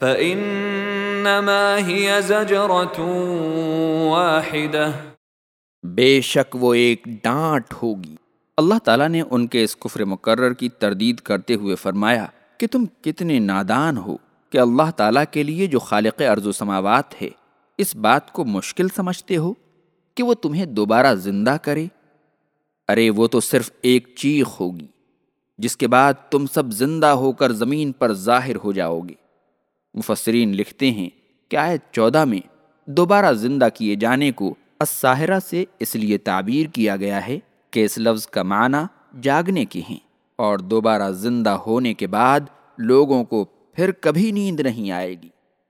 فَإِنَّمَا هِيَ زَجْرَةٌ وَاحِدَةٌ۔ بے شک وہ ایک ڈانٹ ہوگی۔ اللہ تعالیٰ نے ان کے اس کفر مقرر کی تردید کرتے ہوئے فرمایا کہ تم کتنے نادان ہو کہ اللہ تعالیٰ کے لیے جو خالق ارض و سماوات ہے، اس بات کو مشکل سمجھتے ہو کہ وہ تمہیں دوبارہ زندہ کرے۔ ارے، وہ تو صرف ایک چیخ ہوگی جس کے بعد تم سب زندہ ہو کر زمین پر ظاہر ہو جاؤ گے۔ مفسرین لکھتے ہیں کہ آیت چودہ میں دوبارہ زندہ کیے جانے کو اساہرہ سے اس لیے تعبیر کیا گیا ہے کہ اس لفظ کا معنی جاگنے کے ہیں اور دوبارہ زندہ ہونے کے بعد لوگوں کو پھر کبھی نیند نہیں آئے گی۔